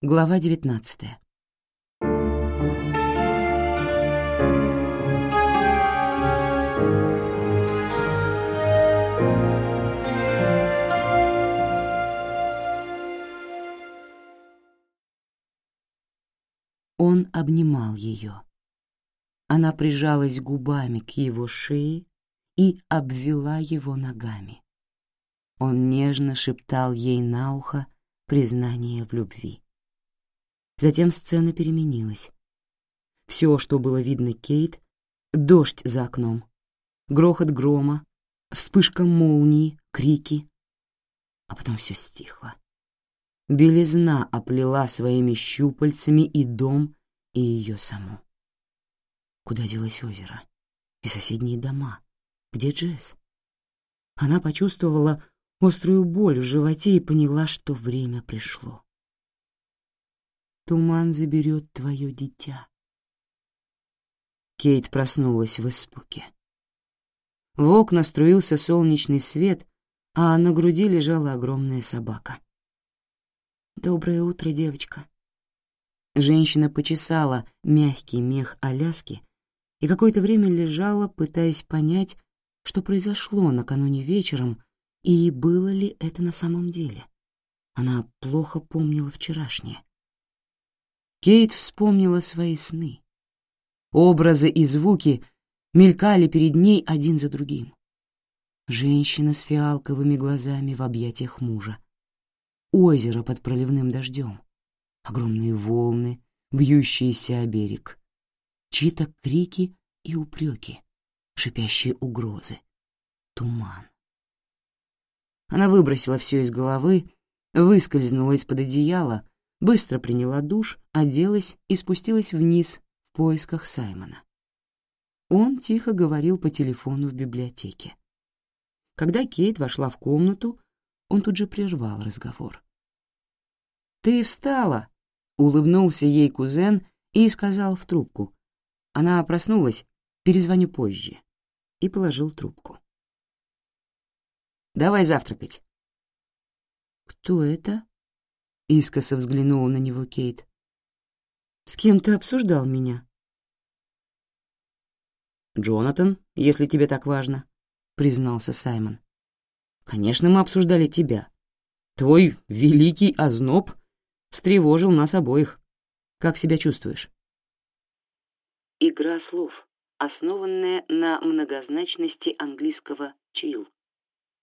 Глава 19. Он обнимал ее. Она прижалась губами к его шее и обвела его ногами. Он нежно шептал ей на ухо признание в любви. Затем сцена переменилась. Все, что было видно Кейт, — дождь за окном, грохот грома, вспышка молнии, крики. А потом все стихло. Белизна оплела своими щупальцами и дом, и ее саму. Куда делось озеро? И соседние дома? Где Джесс? Она почувствовала острую боль в животе и поняла, что время пришло. Туман заберет твое дитя. Кейт проснулась в испуге. В окна струился солнечный свет, а на груди лежала огромная собака. «Доброе утро, девочка». Женщина почесала мягкий мех Аляски и какое-то время лежала, пытаясь понять, что произошло накануне вечером и было ли это на самом деле. Она плохо помнила вчерашнее. Кейт вспомнила свои сны. Образы и звуки мелькали перед ней один за другим. Женщина с фиалковыми глазами в объятиях мужа. Озеро под проливным дождем. Огромные волны, бьющиеся о берег. Чьи-то крики и упреки, шипящие угрозы. Туман. Она выбросила все из головы, выскользнула из-под одеяла быстро приняла душ, оделась и спустилась вниз в поисках Саймона. Он тихо говорил по телефону в библиотеке. Когда Кейт вошла в комнату, он тут же прервал разговор. «Ты встала!» — улыбнулся ей кузен и сказал в трубку. Она проснулась, перезвоню позже. И положил трубку. «Давай завтракать». «Кто это?» Искоса взглянула на него Кейт. «С кем ты обсуждал меня?» «Джонатан, если тебе так важно», — признался Саймон. «Конечно, мы обсуждали тебя. Твой великий озноб встревожил нас обоих. Как себя чувствуешь?» Игра слов, основанная на многозначности английского «чил».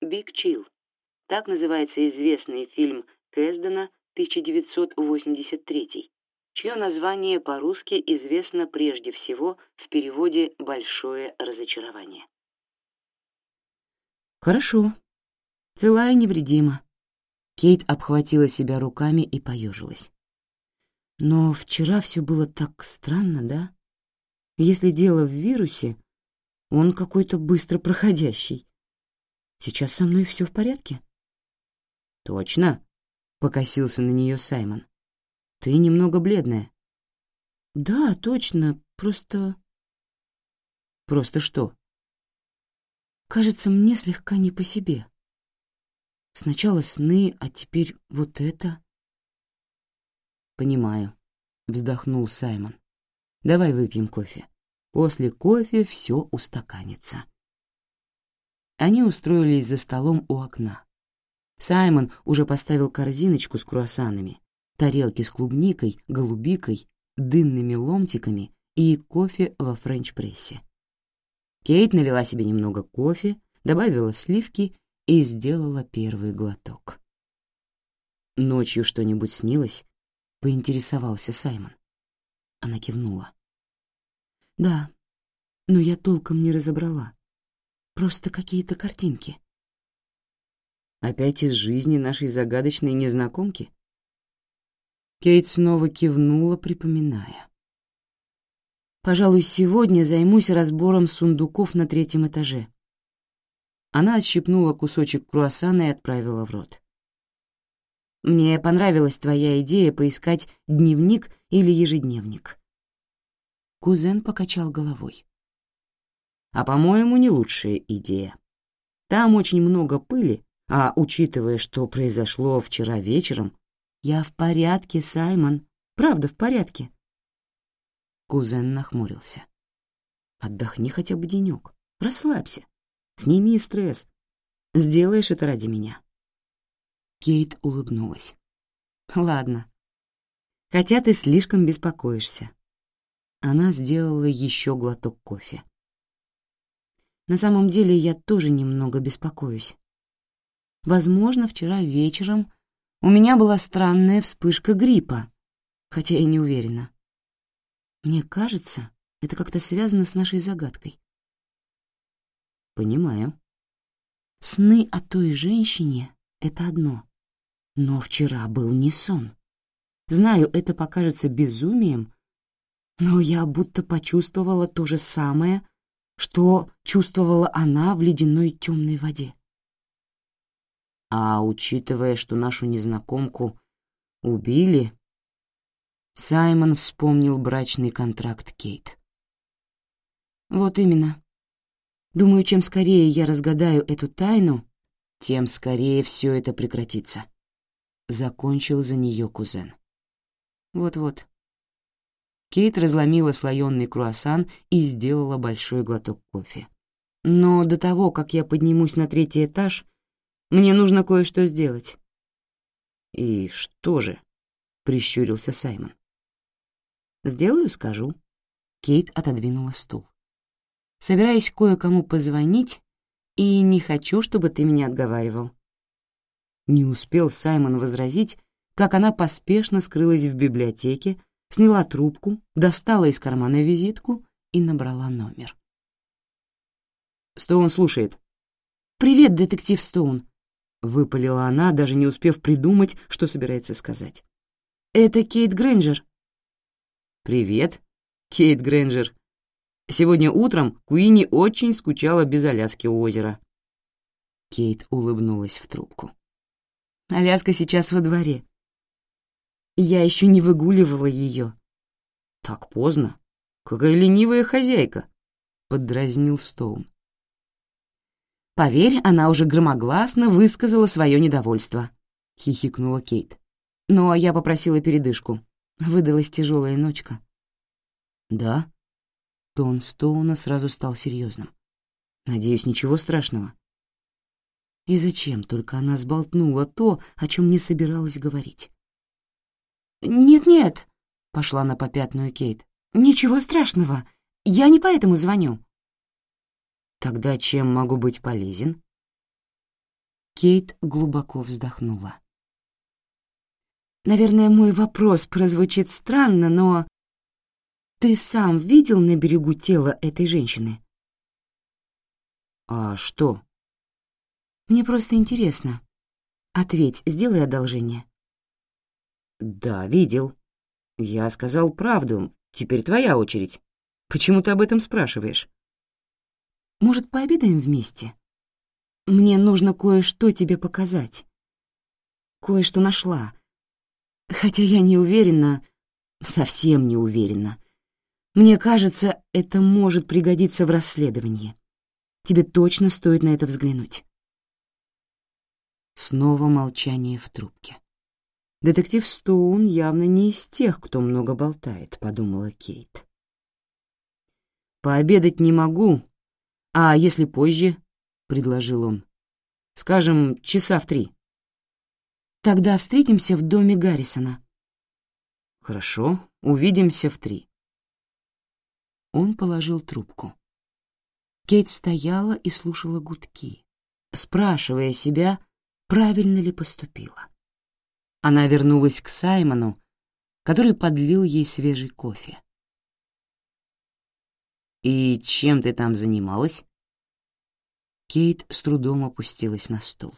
«Биг Чил» — так называется известный фильм Кэздена 1983, чье название по-русски известно прежде всего в переводе «Большое разочарование». «Хорошо. целая и невредима». Кейт обхватила себя руками и поежилась. «Но вчера все было так странно, да? Если дело в вирусе, он какой-то быстро проходящий. Сейчас со мной все в порядке?» «Точно», — покосился на нее Саймон. «Ты немного бледная». «Да, точно, просто...» «Просто что?» «Кажется, мне слегка не по себе. Сначала сны, а теперь вот это...» «Понимаю», — вздохнул Саймон. «Давай выпьем кофе. После кофе все устаканится». Они устроились за столом у окна. Саймон уже поставил корзиночку с круассанами, тарелки с клубникой, голубикой, дынными ломтиками и кофе во френч-прессе. Кейт налила себе немного кофе, добавила сливки и сделала первый глоток. «Ночью что-нибудь снилось?» — поинтересовался Саймон. Она кивнула. «Да, но я толком не разобрала. Просто какие-то картинки. Опять из жизни нашей загадочной незнакомки? Кейт снова кивнула, припоминая. «Пожалуй, сегодня займусь разбором сундуков на третьем этаже». Она отщипнула кусочек круассана и отправила в рот. «Мне понравилась твоя идея поискать дневник или ежедневник». Кузен покачал головой. «А, по-моему, не лучшая идея. Там очень много пыли, а учитывая, что произошло вчера вечером, я в порядке, Саймон. Правда, в порядке. Кузен нахмурился. Отдохни хотя бы денек. Расслабься. Сними стресс. Сделаешь это ради меня. Кейт улыбнулась. Ладно. Хотя ты слишком беспокоишься. Она сделала еще глоток кофе. На самом деле я тоже немного беспокоюсь. Возможно, вчера вечером у меня была странная вспышка гриппа, хотя я не уверена. Мне кажется, это как-то связано с нашей загадкой. Понимаю. Сны о той женщине — это одно. Но вчера был не сон. Знаю, это покажется безумием, но я будто почувствовала то же самое, что чувствовала она в ледяной темной воде. А учитывая, что нашу незнакомку убили...» Саймон вспомнил брачный контракт Кейт. «Вот именно. Думаю, чем скорее я разгадаю эту тайну, тем скорее все это прекратится», — закончил за нее кузен. «Вот-вот». Кейт разломила слоенный круассан и сделала большой глоток кофе. «Но до того, как я поднимусь на третий этаж, мне нужно кое-что сделать». «И что же?» — прищурился Саймон. «Сделаю, скажу». Кейт отодвинула стул. «Собираюсь кое-кому позвонить, и не хочу, чтобы ты меня отговаривал». Не успел Саймон возразить, как она поспешно скрылась в библиотеке, сняла трубку, достала из кармана визитку и набрала номер. Стоун слушает. «Привет, детектив Стоун. Выпалила она, даже не успев придумать, что собирается сказать. «Это Кейт Грэнджер». «Привет, Кейт Грэнджер. Сегодня утром Куини очень скучала без Аляски у озера». Кейт улыбнулась в трубку. «Аляска сейчас во дворе. Я еще не выгуливала ее». «Так поздно. Какая ленивая хозяйка», — поддразнил Стоун. «Поверь, она уже громогласно высказала свое недовольство», — хихикнула Кейт. «Но я попросила передышку. Выдалась тяжелая ночка». «Да?» Тон Стоуна сразу стал серьезным. «Надеюсь, ничего страшного». И зачем только она сболтнула то, о чем не собиралась говорить? «Нет-нет», — пошла на попятную Кейт. «Ничего страшного. Я не поэтому звоню. Тогда чем могу быть полезен? Кейт глубоко вздохнула. Наверное, мой вопрос прозвучит странно, но ты сам видел на берегу тело этой женщины? А что? Мне просто интересно. Ответь, сделай одолжение. Да, видел. Я сказал правду. Теперь твоя очередь. Почему ты об этом спрашиваешь? Может, пообедаем вместе? Мне нужно кое-что тебе показать. Кое-что нашла. Хотя я не уверена, совсем не уверена. Мне кажется, это может пригодиться в расследовании. Тебе точно стоит на это взглянуть. Снова молчание в трубке. Детектив Стоун явно не из тех, кто много болтает, подумала Кейт. Пообедать не могу, «А если позже?» — предложил он. «Скажем, часа в три». «Тогда встретимся в доме Гаррисона». «Хорошо, увидимся в три». Он положил трубку. Кейт стояла и слушала гудки, спрашивая себя, правильно ли поступила. Она вернулась к Саймону, который подлил ей свежий кофе. «И чем ты там занималась?» Кейт с трудом опустилась на стул.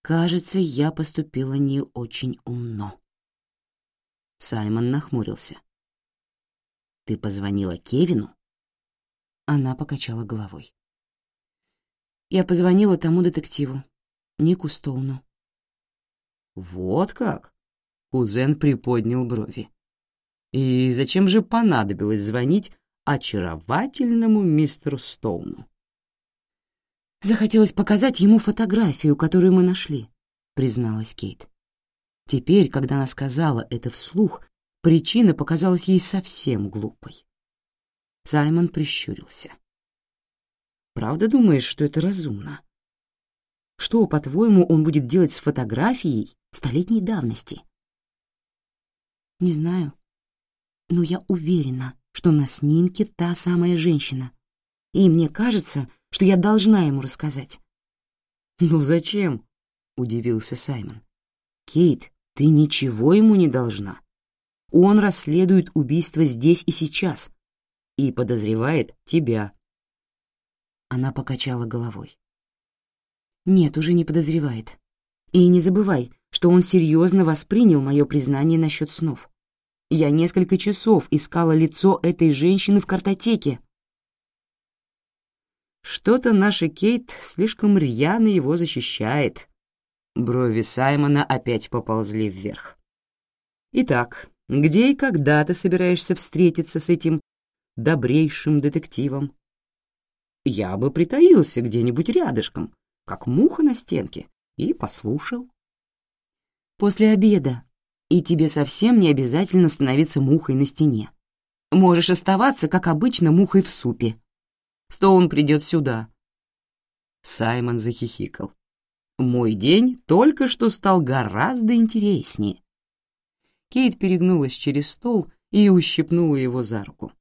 «Кажется, я поступила не очень умно». Саймон нахмурился. «Ты позвонила Кевину?» Она покачала головой. «Я позвонила тому детективу, Нику Стоуну». «Вот как?» Кузен приподнял брови. И зачем же понадобилось звонить очаровательному мистеру Стоуну? Захотелось показать ему фотографию, которую мы нашли, призналась Кейт. Теперь, когда она сказала это вслух, причина показалась ей совсем глупой. Саймон прищурился. «Правда думаешь, что это разумно? Что, по-твоему, он будет делать с фотографией столетней давности?» «Не знаю», но я уверена, что на снимке та самая женщина. И мне кажется, что я должна ему рассказать. «Ну зачем?» — удивился Саймон. «Кейт, ты ничего ему не должна. Он расследует убийство здесь и сейчас и подозревает тебя». Она покачала головой. «Нет, уже не подозревает. И не забывай, что он серьезно воспринял мое признание насчет снов. Я несколько часов искала лицо этой женщины в картотеке. Что-то наша Кейт слишком рьяно его защищает. Брови Саймона опять поползли вверх. Итак, где и когда ты собираешься встретиться с этим добрейшим детективом? Я бы притаился где-нибудь рядышком, как муха на стенке, и послушал. После обеда, и тебе совсем не обязательно становиться мухой на стене. Можешь оставаться, как обычно, мухой в супе. Стоун придет сюда». Саймон захихикал. «Мой день только что стал гораздо интереснее». Кейт перегнулась через стол и ущипнула его за руку.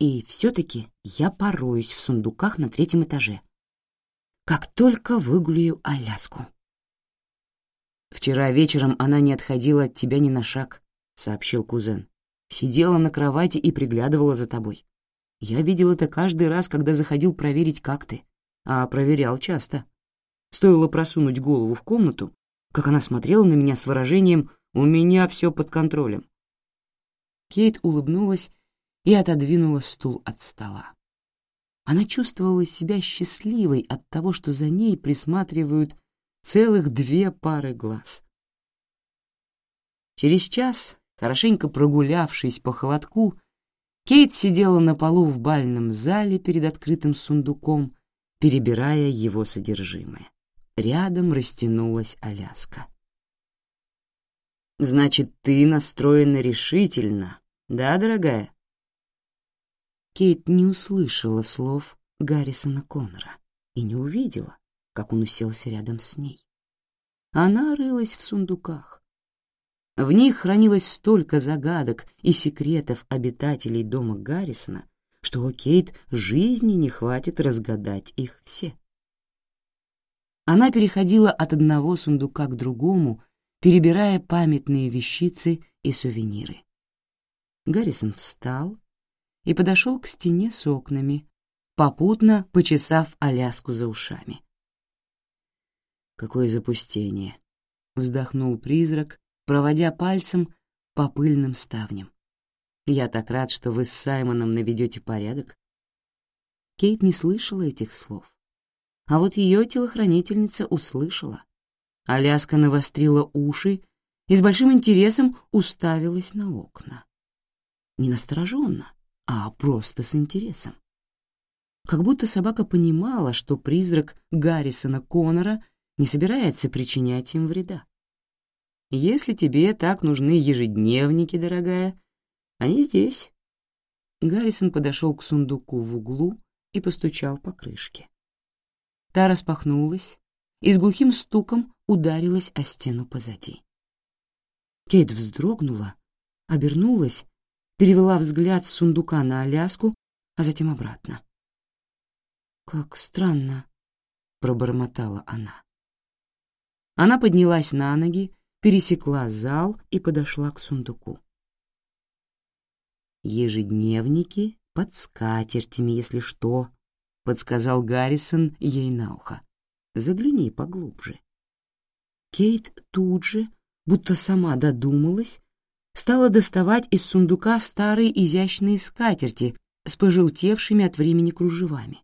«И все-таки я пороюсь в сундуках на третьем этаже. Как только выгулю Аляску». «Вчера вечером она не отходила от тебя ни на шаг», — сообщил кузен. «Сидела на кровати и приглядывала за тобой. Я видел это каждый раз, когда заходил проверить, как ты. А проверял часто. Стоило просунуть голову в комнату, как она смотрела на меня с выражением «У меня все под контролем». Кейт улыбнулась и отодвинула стул от стола. Она чувствовала себя счастливой от того, что за ней присматривают целых две пары глаз. Через час, хорошенько прогулявшись по холодку, Кейт сидела на полу в бальном зале перед открытым сундуком, перебирая его содержимое. Рядом растянулась Аляска. «Значит, ты настроена решительно, да, дорогая?» Кейт не услышала слов Гаррисона Коннора и не увидела, как он уселся рядом с ней. Она рылась в сундуках. В них хранилось столько загадок и секретов обитателей дома Гаррисона, что у Кейт жизни не хватит разгадать их все. Она переходила от одного сундука к другому, перебирая памятные вещицы и сувениры. Гаррисон встал и подошел к стене с окнами, попутно почесав Аляску за ушами какое запустение!» — вздохнул призрак, проводя пальцем по пыльным ставням. «Я так рад, что вы с Саймоном наведете порядок». Кейт не слышала этих слов. А вот ее телохранительница услышала. Аляска навострила уши и с большим интересом уставилась на окна. Не настороженно, а просто с интересом. Как будто собака понимала, что призрак Гаррисона Коннора — не собирается причинять им вреда. Если тебе так нужны ежедневники, дорогая, они здесь. Гаррисон подошел к сундуку в углу и постучал по крышке. Та распахнулась и с глухим стуком ударилась о стену позади. Кейт вздрогнула, обернулась, перевела взгляд с сундука на Аляску, а затем обратно. «Как странно», — пробормотала она. Она поднялась на ноги, пересекла зал и подошла к сундуку. «Ежедневники под скатертями, если что», — подсказал Гаррисон ей на ухо. «Загляни поглубже». Кейт тут же, будто сама додумалась, стала доставать из сундука старые изящные скатерти с пожелтевшими от времени кружевами.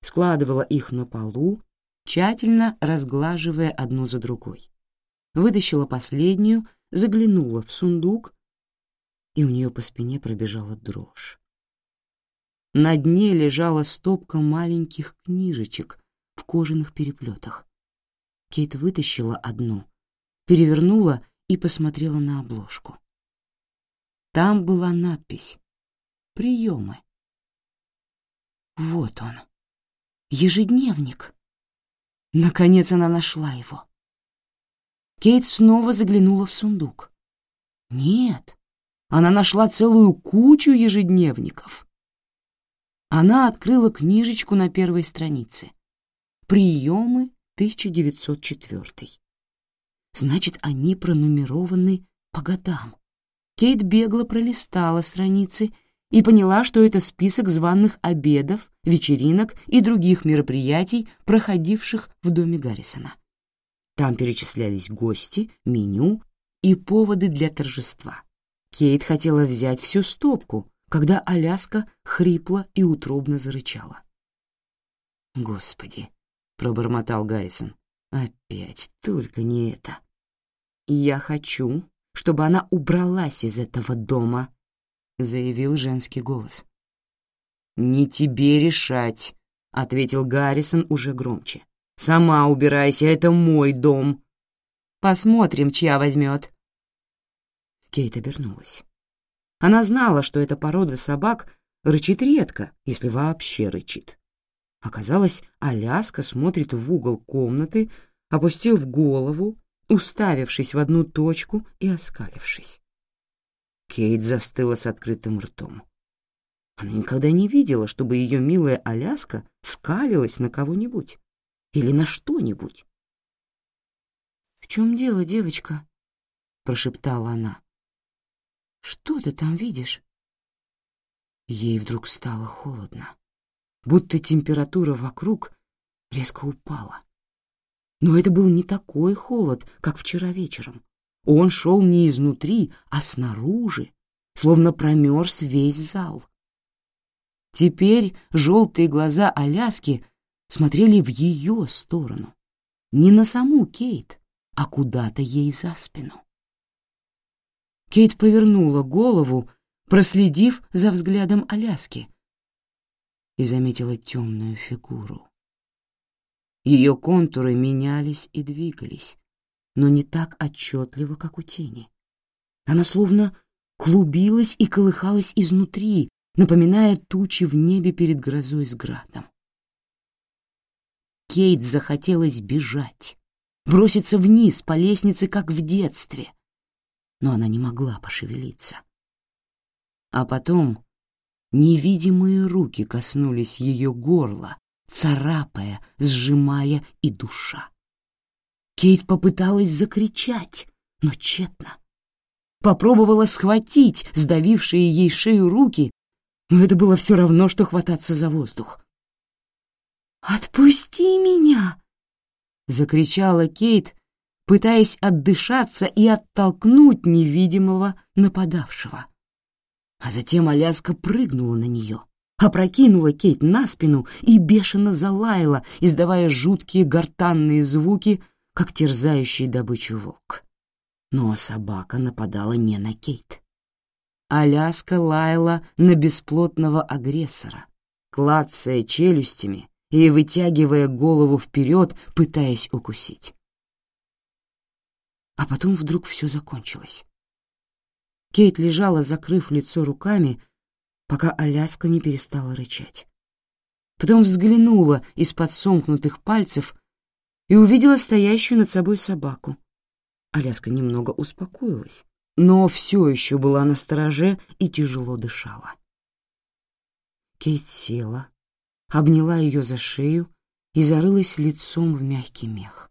Складывала их на полу, тщательно разглаживая одну за другой. Вытащила последнюю, заглянула в сундук, и у нее по спине пробежала дрожь. На дне лежала стопка маленьких книжечек в кожаных переплетах. Кейт вытащила одну, перевернула и посмотрела на обложку. Там была надпись «Приемы». Вот он, ежедневник. Наконец она нашла его. Кейт снова заглянула в сундук. Нет, она нашла целую кучу ежедневников. Она открыла книжечку на первой странице. Приемы 1904. Значит, они пронумерованы по годам. Кейт бегло пролистала страницы и поняла, что это список званых обедов вечеринок и других мероприятий, проходивших в доме Гаррисона. Там перечислялись гости, меню и поводы для торжества. Кейт хотела взять всю стопку, когда Аляска хрипло и утробно зарычала. «Господи!» — пробормотал Гаррисон. «Опять только не это!» «Я хочу, чтобы она убралась из этого дома», — заявил женский голос. «Не тебе решать», — ответил Гаррисон уже громче. «Сама убирайся, это мой дом. Посмотрим, чья возьмет». Кейт обернулась. Она знала, что эта порода собак рычит редко, если вообще рычит. Оказалось, Аляска смотрит в угол комнаты, опустив голову, уставившись в одну точку и оскалившись. Кейт застыла с открытым ртом. Она никогда не видела, чтобы ее милая Аляска скалилась на кого-нибудь или на что-нибудь. «В чем дело, девочка?» — прошептала она. «Что ты там видишь?» Ей вдруг стало холодно, будто температура вокруг резко упала. Но это был не такой холод, как вчера вечером. Он шел не изнутри, а снаружи, словно промерз весь зал. Теперь желтые глаза Аляски смотрели в ее сторону. Не на саму Кейт, а куда-то ей за спину. Кейт повернула голову, проследив за взглядом Аляски, и заметила темную фигуру. Ее контуры менялись и двигались, но не так отчетливо, как у тени. Она словно клубилась и колыхалась изнутри, напоминая тучи в небе перед грозой с градом. Кейт захотелось бежать, броситься вниз по лестнице, как в детстве, но она не могла пошевелиться. А потом невидимые руки коснулись ее горла, царапая, сжимая и душа. Кейт попыталась закричать, но тщетно. Попробовала схватить сдавившие ей шею руки, но это было все равно, что хвататься за воздух. «Отпусти меня!» — закричала Кейт, пытаясь отдышаться и оттолкнуть невидимого нападавшего. А затем Аляска прыгнула на нее, опрокинула Кейт на спину и бешено залаяла, издавая жуткие гортанные звуки, как терзающий добычу волк. Но собака нападала не на Кейт. Аляска лаяла на бесплотного агрессора, клацая челюстями и вытягивая голову вперед, пытаясь укусить. А потом вдруг все закончилось. Кейт лежала, закрыв лицо руками, пока Аляска не перестала рычать. Потом взглянула из-под сомкнутых пальцев и увидела стоящую над собой собаку. Аляска немного успокоилась, но все еще была на стороже и тяжело дышала. Кейт села, обняла ее за шею и зарылась лицом в мягкий мех.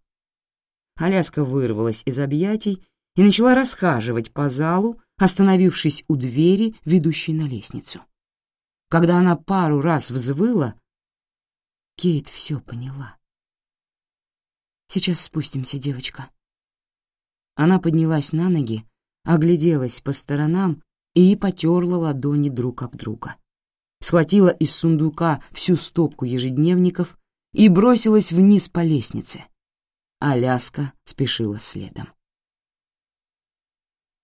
Аляска вырвалась из объятий и начала расхаживать по залу, остановившись у двери, ведущей на лестницу. Когда она пару раз взвыла, Кейт все поняла. «Сейчас спустимся, девочка». Она поднялась на ноги, огляделась по сторонам и потерла ладони друг об друга. Схватила из сундука всю стопку ежедневников и бросилась вниз по лестнице. Аляска спешила следом.